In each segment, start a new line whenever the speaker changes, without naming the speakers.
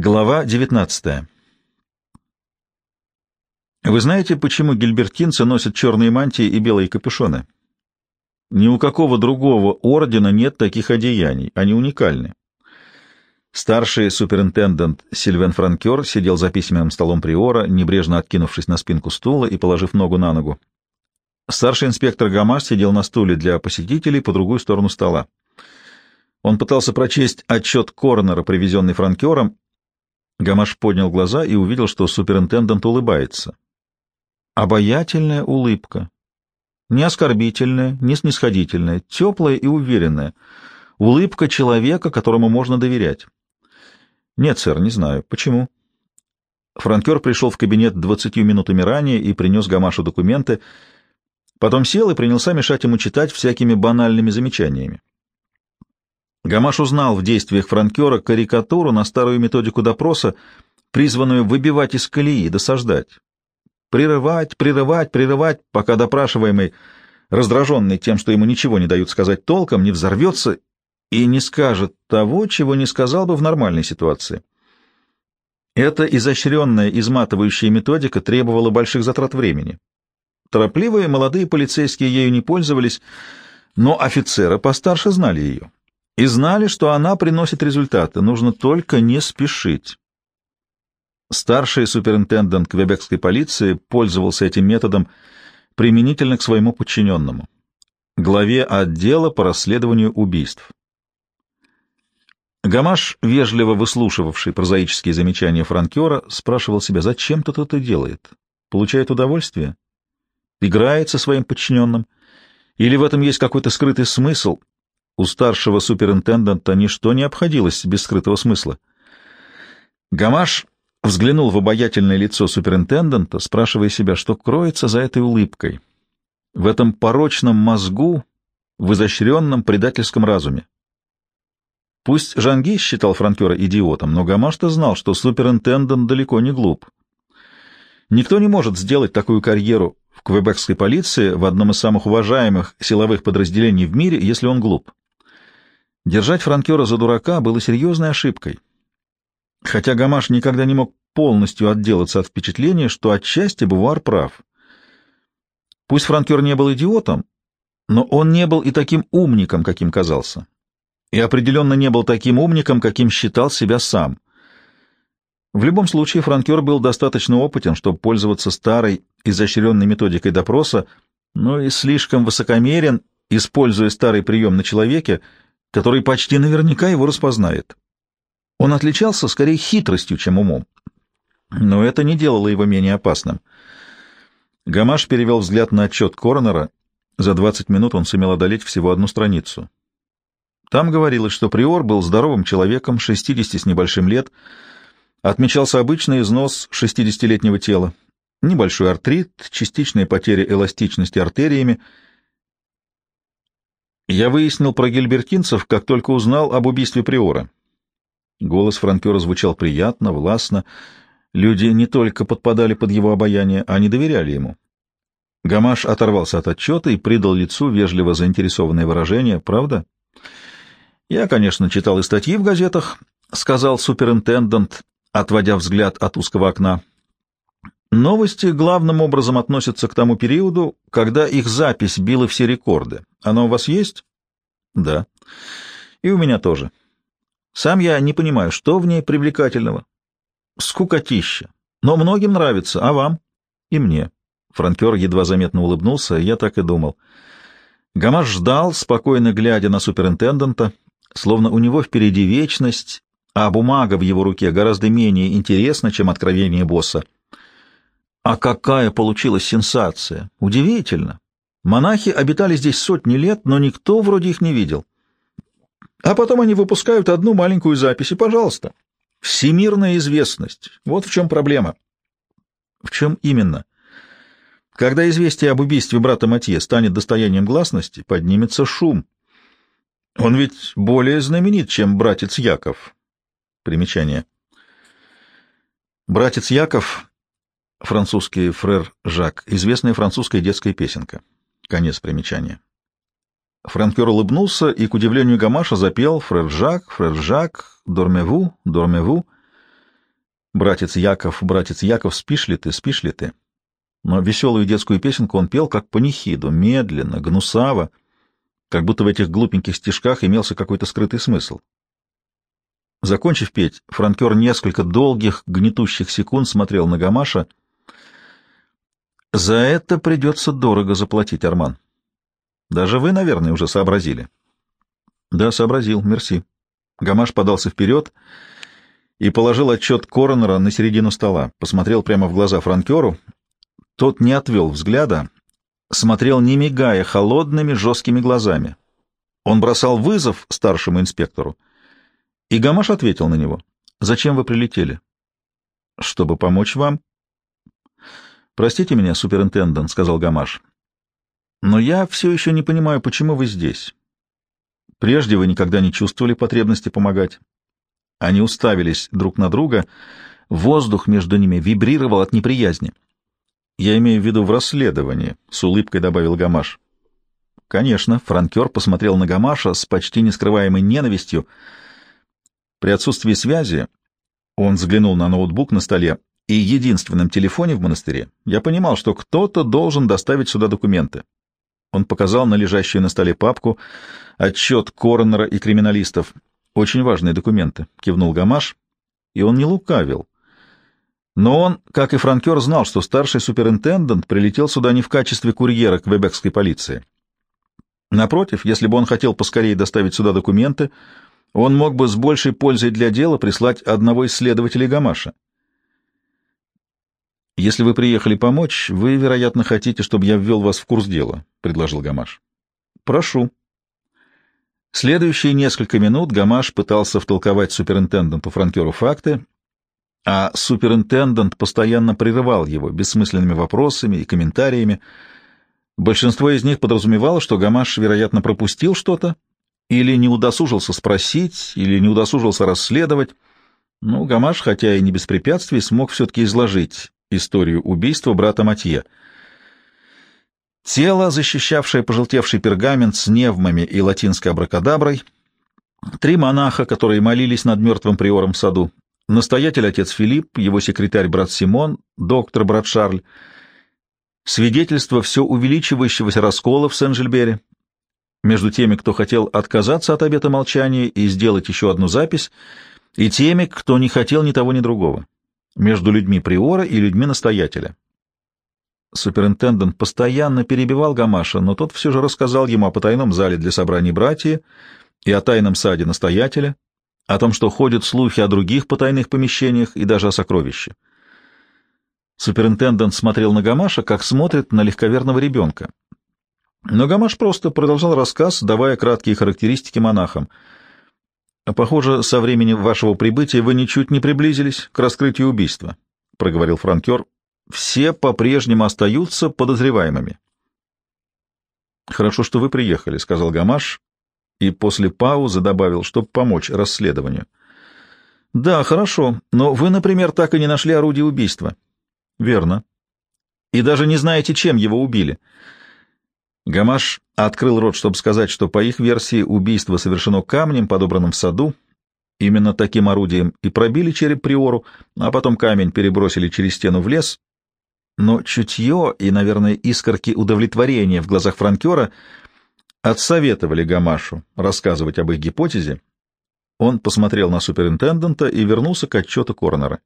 Глава 19. Вы знаете, почему гильбертинцы носят черные мантии и белые капюшоны? Ни у какого другого ордена нет таких одеяний, они уникальны. Старший суперинтендент Сильвен Франкер сидел за письменным столом приора, небрежно откинувшись на спинку стула и положив ногу на ногу. Старший инспектор Гамаш сидел на стуле для посетителей по другую сторону стола. Он пытался прочесть отчет коронера, привезенный Франкером, Гамаш поднял глаза и увидел, что суперинтендант улыбается. Обаятельная улыбка. Не оскорбительная, не снисходительная, теплая и уверенная. Улыбка человека, которому можно доверять. Нет, сэр, не знаю. Почему? Франкер пришел в кабинет двадцатью минутами ранее и принес Гамашу документы, потом сел и принялся мешать ему читать всякими банальными замечаниями. Гамаш узнал в действиях франкера карикатуру на старую методику допроса, призванную выбивать из колеи, досаждать. Прерывать, прерывать, прерывать, пока допрашиваемый, раздраженный тем, что ему ничего не дают сказать толком, не взорвется и не скажет того, чего не сказал бы в нормальной ситуации. Эта изощренная, изматывающая методика требовала больших затрат времени. Торопливые молодые полицейские ею не пользовались, но офицеры постарше знали ее и знали, что она приносит результаты, нужно только не спешить. Старший суперинтендант квебекской полиции пользовался этим методом применительно к своему подчиненному, главе отдела по расследованию убийств. Гамаш, вежливо выслушивавший прозаические замечания франкера, спрашивал себя, зачем тот это делает? Получает удовольствие? Играет со своим подчиненным? Или в этом есть какой-то скрытый смысл, у старшего суперинтенданта ничто не обходилось без скрытого смысла. Гамаш взглянул в обаятельное лицо суперинтенданта, спрашивая себя, что кроется за этой улыбкой, в этом порочном мозгу, в изощренном предательском разуме. Пусть Жанги считал франкера идиотом, но Гамаш-то знал, что суперинтендант далеко не глуп. Никто не может сделать такую карьеру в квебекской полиции в одном из самых уважаемых силовых подразделений в мире, если он глуп. Держать франкера за дурака было серьезной ошибкой. Хотя Гамаш никогда не мог полностью отделаться от впечатления, что отчасти Бувар прав. Пусть франкер не был идиотом, но он не был и таким умником, каким казался. И определенно не был таким умником, каким считал себя сам. В любом случае, франкер был достаточно опытен, чтобы пользоваться старой, изощренной методикой допроса, но и слишком высокомерен, используя старый прием на человеке, который почти наверняка его распознает. Он отличался скорее хитростью, чем умом. Но это не делало его менее опасным. Гамаш перевел взгляд на отчет Коронера. За 20 минут он сумел одолеть всего одну страницу. Там говорилось, что Приор был здоровым человеком, 60 с небольшим лет, отмечался обычный износ 60-летнего тела, небольшой артрит, частичная потеря эластичности артериями — я выяснил про гильбертинцев, как только узнал об убийстве Приора. Голос франкера звучал приятно, властно. Люди не только подпадали под его обаяние, они доверяли ему. Гамаш оторвался от отчета и придал лицу вежливо заинтересованное выражение. «Правда?» «Я, конечно, читал и статьи в газетах», — сказал суперинтендант, отводя взгляд от узкого окна. Новости главным образом относятся к тому периоду, когда их запись била все рекорды. Она у вас есть? Да. И у меня тоже. Сам я не понимаю, что в ней привлекательного. Скукотища. Но многим нравится, а вам? И мне. Франкер едва заметно улыбнулся, я так и думал. Гамаш ждал, спокойно глядя на суперинтенданта, словно у него впереди вечность, а бумага в его руке гораздо менее интересна, чем откровение босса. А какая получилась сенсация! Удивительно! Монахи обитали здесь сотни лет, но никто вроде их не видел. А потом они выпускают одну маленькую запись, и, пожалуйста, всемирная известность. Вот в чем проблема. В чем именно? Когда известие об убийстве брата Матье станет достоянием гласности, поднимется шум. Он ведь более знаменит, чем братец Яков. Примечание. Братец Яков Французский фрер Жак. Известная французская детская песенка. Конец примечания. Франкер улыбнулся и, к удивлению Гамаша, запел «Фрер Жак, Фрер Жак, дормеву, дормеву». «Братец Яков, братец Яков, спишь ли ты, спишь ли ты?» Но веселую детскую песенку он пел как панихиду, медленно, гнусаво, как будто в этих глупеньких стишках имелся какой-то скрытый смысл. Закончив петь, франкер несколько долгих, гнетущих секунд смотрел на Гамаша. «За это придется дорого заплатить, Арман. Даже вы, наверное, уже сообразили». «Да, сообразил, мерси». Гамаш подался вперед и положил отчет коронера на середину стола, посмотрел прямо в глаза франкеру. Тот не отвел взгляда, смотрел не мигая холодными жесткими глазами. Он бросал вызов старшему инспектору, и Гамаш ответил на него. «Зачем вы прилетели?» «Чтобы помочь вам». «Простите меня, суперинтендант», — сказал Гамаш. «Но я все еще не понимаю, почему вы здесь. Прежде вы никогда не чувствовали потребности помогать». Они уставились друг на друга. Воздух между ними вибрировал от неприязни. «Я имею в виду в расследовании», — с улыбкой добавил Гамаш. «Конечно», — франкер посмотрел на Гамаша с почти нескрываемой ненавистью. При отсутствии связи он взглянул на ноутбук на столе и единственном телефоне в монастыре. Я понимал, что кто-то должен доставить сюда документы. Он показал на лежащую на столе папку отчет коронера и криминалистов. «Очень важные документы», — кивнул Гамаш, и он не лукавил. Но он, как и франкер, знал, что старший суперинтендант прилетел сюда не в качестве курьера квебекской полиции. Напротив, если бы он хотел поскорее доставить сюда документы, он мог бы с большей пользой для дела прислать одного из следователей Гамаша. «Если вы приехали помочь, вы, вероятно, хотите, чтобы я ввел вас в курс дела», — предложил Гамаш. «Прошу». Следующие несколько минут Гамаш пытался втолковать суперинтенданту Франкеру факты, а суперинтендант постоянно прерывал его бессмысленными вопросами и комментариями. Большинство из них подразумевало, что Гамаш, вероятно, пропустил что-то, или не удосужился спросить, или не удосужился расследовать. Но Гамаш, хотя и не без препятствий, смог все-таки изложить историю убийства брата Матье. Тело, защищавшее пожелтевший пергамент с невмами и латинской абракадаброй, три монаха, которые молились над мертвым приором в саду, настоятель отец Филипп, его секретарь брат Симон, доктор брат Шарль, свидетельство все увеличивающегося раскола в Сен-Жильбере, между теми, кто хотел отказаться от обета молчания и сделать еще одну запись, и теми, кто не хотел ни того, ни другого, между людьми приора и людьми настоятеля. Суперинтендант постоянно перебивал Гамаша, но тот все же рассказал ему о потайном зале для собраний братья и о тайном саде настоятеля, о том, что ходят слухи о других потайных помещениях и даже о сокровище. Суперинтендант смотрел на Гамаша, как смотрит на легковерного ребенка. Но Гамаш просто продолжал рассказ, давая краткие характеристики монахам. «Похоже, со времени вашего прибытия вы ничуть не приблизились к раскрытию убийства», — проговорил франкер. «Все по-прежнему остаются подозреваемыми». «Хорошо, что вы приехали», — сказал Гамаш, и после паузы добавил, чтобы помочь расследованию. «Да, хорошо, но вы, например, так и не нашли орудие убийства». «Верно. И даже не знаете, чем его убили». Гамаш открыл рот, чтобы сказать, что по их версии убийство совершено камнем, подобранным в саду. Именно таким орудием и пробили череп Приору, а потом камень перебросили через стену в лес. Но чутье и, наверное, искорки удовлетворения в глазах франкера отсоветовали Гамашу рассказывать об их гипотезе. Он посмотрел на суперинтендента и вернулся к отчету коронера.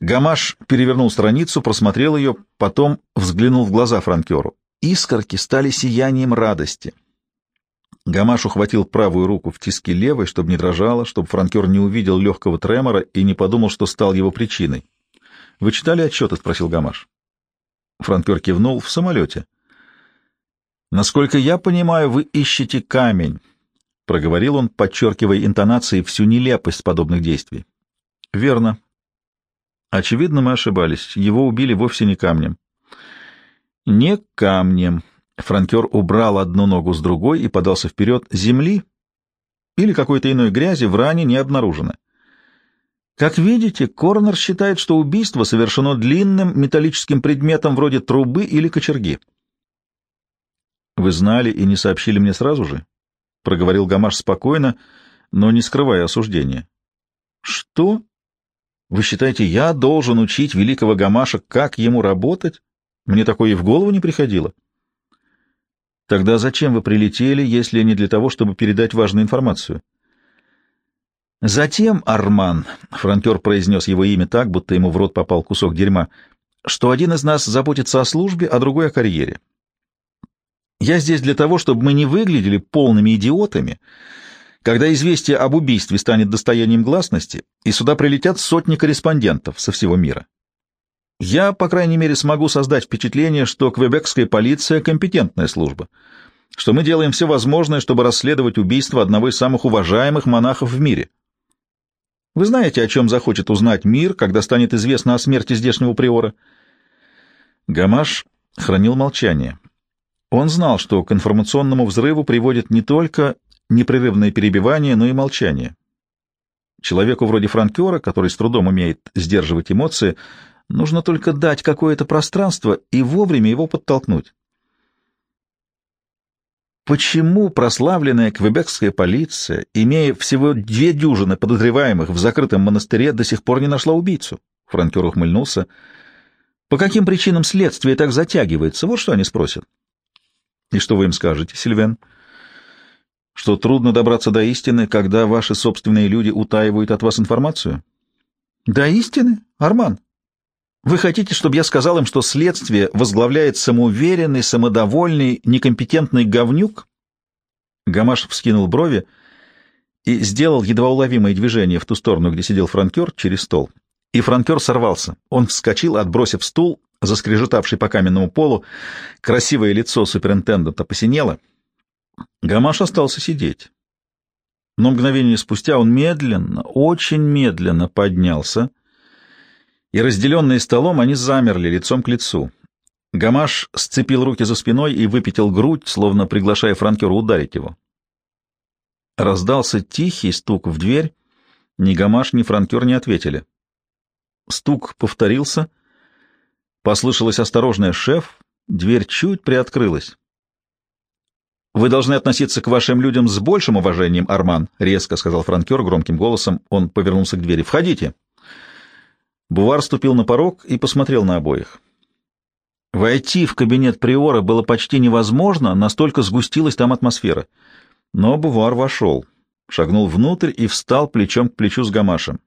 Гамаш перевернул страницу, просмотрел ее, потом взглянул в глаза франкеру. Искорки стали сиянием радости. Гамаш ухватил правую руку в тиски левой, чтобы не дрожала, чтобы франкер не увидел легкого тремора и не подумал, что стал его причиной. — Вы читали отчеты? — спросил Гамаш. Франкер кивнул. — В самолете. — Насколько я понимаю, вы ищете камень, — проговорил он, подчеркивая интонацией всю нелепость подобных действий. — Верно. Очевидно, мы ошибались. Его убили вовсе не камнем. Не камнем. Франкер убрал одну ногу с другой и подался вперед. Земли или какой-то иной грязи в ране не обнаружено. Как видите, Корнер считает, что убийство совершено длинным металлическим предметом вроде трубы или кочерги. «Вы знали и не сообщили мне сразу же?» — проговорил Гамаш спокойно, но не скрывая осуждения. «Что?» Вы считаете, я должен учить великого Гамаша, как ему работать? Мне такое и в голову не приходило. Тогда зачем вы прилетели, если не для того, чтобы передать важную информацию? Затем, Арман, фронтер произнес его имя так, будто ему в рот попал кусок дерьма, что один из нас заботится о службе, а другой о карьере. Я здесь для того, чтобы мы не выглядели полными идиотами, когда известие об убийстве станет достоянием гласности, и сюда прилетят сотни корреспондентов со всего мира. Я, по крайней мере, смогу создать впечатление, что квебекская полиция — компетентная служба, что мы делаем все возможное, чтобы расследовать убийство одного из самых уважаемых монахов в мире. Вы знаете, о чем захочет узнать мир, когда станет известно о смерти здешнего приора? Гамаш хранил молчание. Он знал, что к информационному взрыву приводит не только непрерывное перебивание, но и молчание. Человеку вроде франкера, который с трудом умеет сдерживать эмоции, нужно только дать какое-то пространство и вовремя его подтолкнуть. Почему прославленная квебекская полиция, имея всего две дюжины подозреваемых в закрытом монастыре, до сих пор не нашла убийцу? Франкер ухмыльнулся. По каким причинам следствие так затягивается? Вот что они спросят. И что вы им скажете, Сильвен? Что трудно добраться до истины, когда ваши собственные люди утаивают от вас информацию? До истины, Арман? Вы хотите, чтобы я сказал им, что следствие возглавляет самоуверенный, самодовольный, некомпетентный говнюк? Гамаш вскинул брови и сделал едва уловимое движение в ту сторону, где сидел франкер, через стол. И франкер сорвался. Он вскочил, отбросив стул, заскрежетавший по каменному полу. Красивое лицо суперинтендента посинело. Гамаш остался сидеть. Но мгновение спустя он медленно, очень медленно поднялся — и, разделенные столом, они замерли лицом к лицу. Гамаш сцепил руки за спиной и выпятил грудь, словно приглашая франкера ударить его. Раздался тихий стук в дверь. Ни Гамаш, ни франкер не ответили. Стук повторился. Послышалось осторожное «шеф». Дверь чуть приоткрылась. «Вы должны относиться к вашим людям с большим уважением, Арман», — резко сказал франкер громким голосом. Он повернулся к двери. «Входите». Бувар ступил на порог и посмотрел на обоих. Войти в кабинет Приора было почти невозможно, настолько сгустилась там атмосфера. Но Бувар вошел, шагнул внутрь и встал плечом к плечу с Гамашем.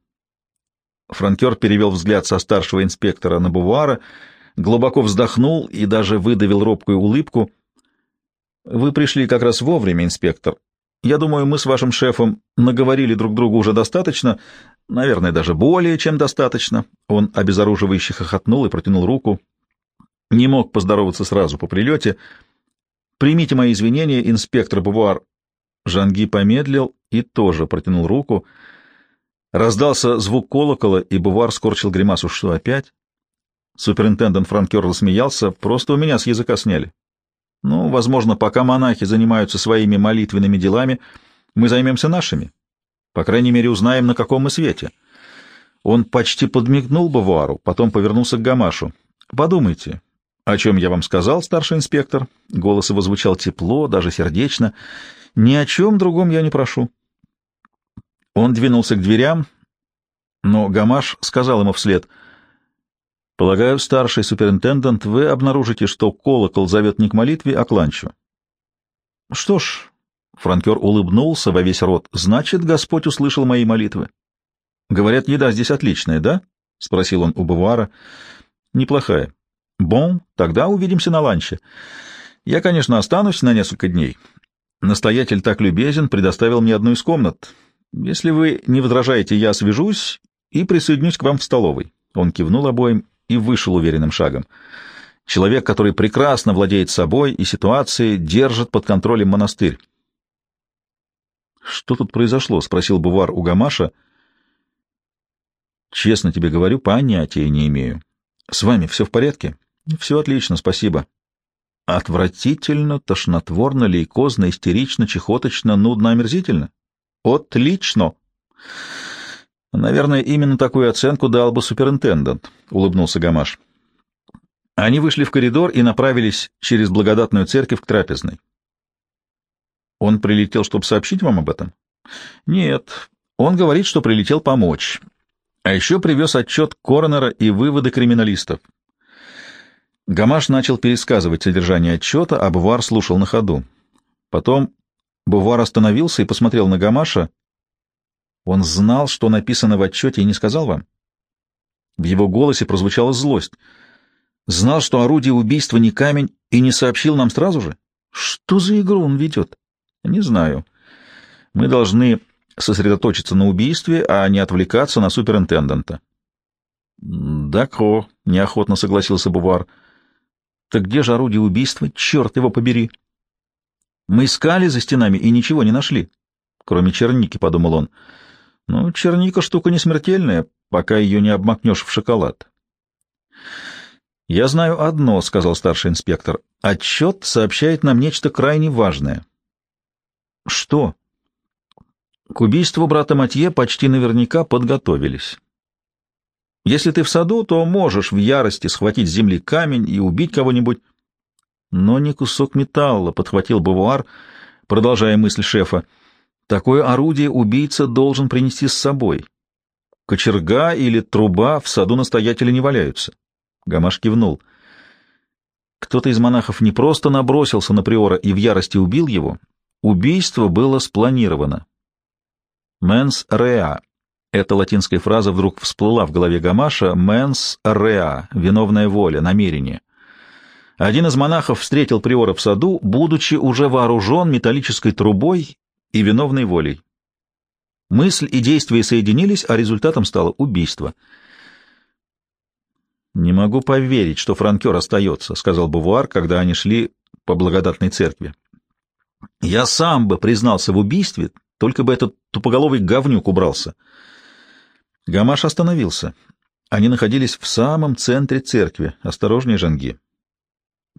Франкер перевел взгляд со старшего инспектора на Бувара, глубоко вздохнул и даже выдавил робкую улыбку. «Вы пришли как раз вовремя, инспектор. Я думаю, мы с вашим шефом наговорили друг другу уже достаточно, наверное, даже более чем достаточно. Он обезоруживающе хохотнул и протянул руку. Не мог поздороваться сразу по прилете. Примите мои извинения, инспектор Бувуар. Жанги помедлил и тоже протянул руку. Раздался звук колокола, и Бувар скорчил гримасу. Что опять? Суперинтендент Франкер рассмеялся. Просто у меня с языка сняли. Ну, возможно, пока монахи занимаются своими молитвенными делами, мы займемся нашими. По крайней мере, узнаем, на каком мы свете. Он почти подмигнул Бавуару, потом повернулся к Гамашу. «Подумайте, о чем я вам сказал, старший инспектор?» Голос его звучал тепло, даже сердечно. «Ни о чем другом я не прошу». Он двинулся к дверям, но Гамаш сказал ему вслед — Полагаю, старший суперинтендент, вы обнаружите, что колокол зовет не к молитве, а к ланчу. Что ж, франкер улыбнулся во весь рот, значит, Господь услышал мои молитвы. Говорят, еда здесь отличная, да? Спросил он у Бавуара. Неплохая. Бон, тогда увидимся на ланче. Я, конечно, останусь на несколько дней. Настоятель так любезен, предоставил мне одну из комнат. Если вы не возражаете, я свяжусь и присоединюсь к вам в столовой. Он кивнул обоим и вышел уверенным шагом. Человек, который прекрасно владеет собой и ситуацией, держит под контролем монастырь. «Что тут произошло?» — спросил Бувар у Гамаша. «Честно тебе говорю, понятия не имею. С вами все в порядке?» «Все отлично, спасибо». «Отвратительно, тошнотворно, лейкозно, истерично, чехоточно, нудно, омерзительно?» «Отлично!» Наверное, именно такую оценку дал бы суперинтендант, улыбнулся Гамаш. Они вышли в коридор и направились через благодатную церковь к трапезной. Он прилетел, чтобы сообщить вам об этом? Нет, он говорит, что прилетел помочь. А еще привез отчет коронера и выводы криминалистов. Гамаш начал пересказывать содержание отчета, а Бувар слушал на ходу. Потом Бувар остановился и посмотрел на Гамаша. Он знал, что написано в отчете, и не сказал вам? В его голосе прозвучала злость. Знал, что орудие убийства не камень, и не сообщил нам сразу же? Что за игру он ведет? Не знаю. Мы должны сосредоточиться на убийстве, а не отвлекаться на суперинтендента. — Дако, — неохотно согласился Бувар. — Так где же орудие убийства? Черт его побери! Мы искали за стенами и ничего не нашли. Кроме черники, — подумал он. Ну, черника штука не смертельная, пока ее не обмакнешь в шоколад. «Я знаю одно», — сказал старший инспектор. «Отчет сообщает нам нечто крайне важное». «Что?» «К убийству брата Матье почти наверняка подготовились. Если ты в саду, то можешь в ярости схватить с земли камень и убить кого-нибудь». «Но не кусок металла», — подхватил Бавуар, продолжая мысль шефа. «Такое орудие убийца должен принести с собой. Кочерга или труба в саду настоятеля не валяются. Гамаш кивнул. Кто-то из монахов не просто набросился на приора и в ярости убил его. Убийство было спланировано. «Менс реа» — эта латинская фраза вдруг всплыла в голове Гамаша. «Менс реа» — виновная воля, намерение. Один из монахов встретил приора в саду, будучи уже вооружен металлической трубой и виновной волей. Мысль и действие соединились, а результатом стало убийство — «Не могу поверить, что франкер остается», — сказал Бувуар, когда они шли по благодатной церкви. «Я сам бы признался в убийстве, только бы этот тупоголовый говнюк убрался». Гамаш остановился. Они находились в самом центре церкви. Осторожнее, Жанги.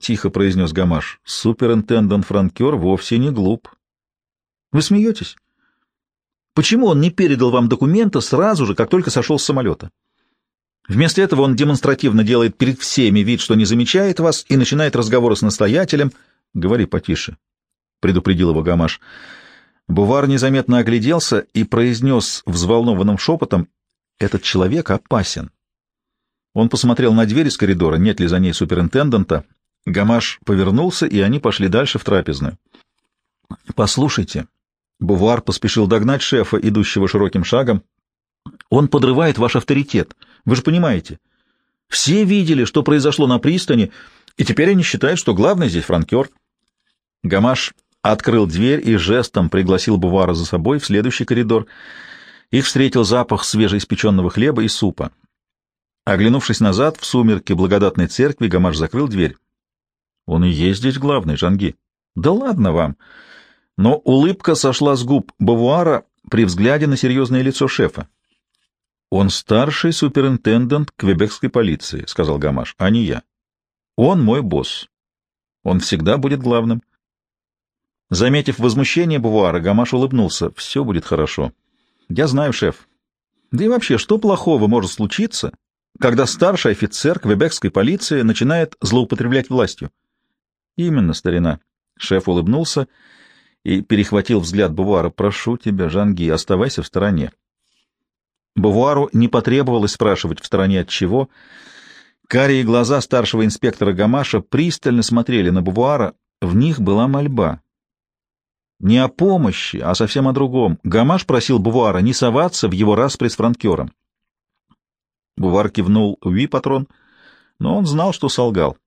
Тихо произнес Гамаш. Суперинтендант Франкер вовсе не глуп. Вы смеетесь? Почему он не передал вам документа сразу же, как только сошел с самолета? Вместо этого он демонстративно делает перед всеми вид, что не замечает вас, и начинает разговоры с настоятелем. — Говори потише, — предупредил его Гамаш. Бувар незаметно огляделся и произнес взволнованным шепотом, — этот человек опасен. Он посмотрел на дверь из коридора, нет ли за ней суперинтендента. Гамаш повернулся, и они пошли дальше в трапезную. — Послушайте. Бувар поспешил догнать шефа, идущего широким шагом. — Он подрывает ваш авторитет. — вы же понимаете. Все видели, что произошло на пристани, и теперь они считают, что главный здесь франкер. Гамаш открыл дверь и жестом пригласил Бувара за собой в следующий коридор. Их встретил запах свежеиспеченного хлеба и супа. Оглянувшись назад, в сумерке благодатной церкви, Гамаш закрыл дверь. Он и есть здесь главный, Жанги. Да ладно вам. Но улыбка сошла с губ Бавуара при взгляде на серьезное лицо шефа. «Он старший суперинтендент квебекской полиции», — сказал Гамаш, — «а не я. Он мой босс. Он всегда будет главным». Заметив возмущение Бувара, Гамаш улыбнулся. «Все будет хорошо. Я знаю, шеф. Да и вообще, что плохого может случиться, когда старший офицер квебекской полиции начинает злоупотреблять властью?» «Именно, старина». Шеф улыбнулся и перехватил взгляд Бувара. «Прошу тебя, Жанги, оставайся в стороне». Бавуару не потребовалось спрашивать в стороне от чего. Карие глаза старшего инспектора Гамаша пристально смотрели на Бавуара, в них была мольба. Не о помощи, а совсем о другом. Гамаш просил Бувара не соваться в его распри с франкером. Бувар кивнул «Уи, патрон», но он знал, что солгал.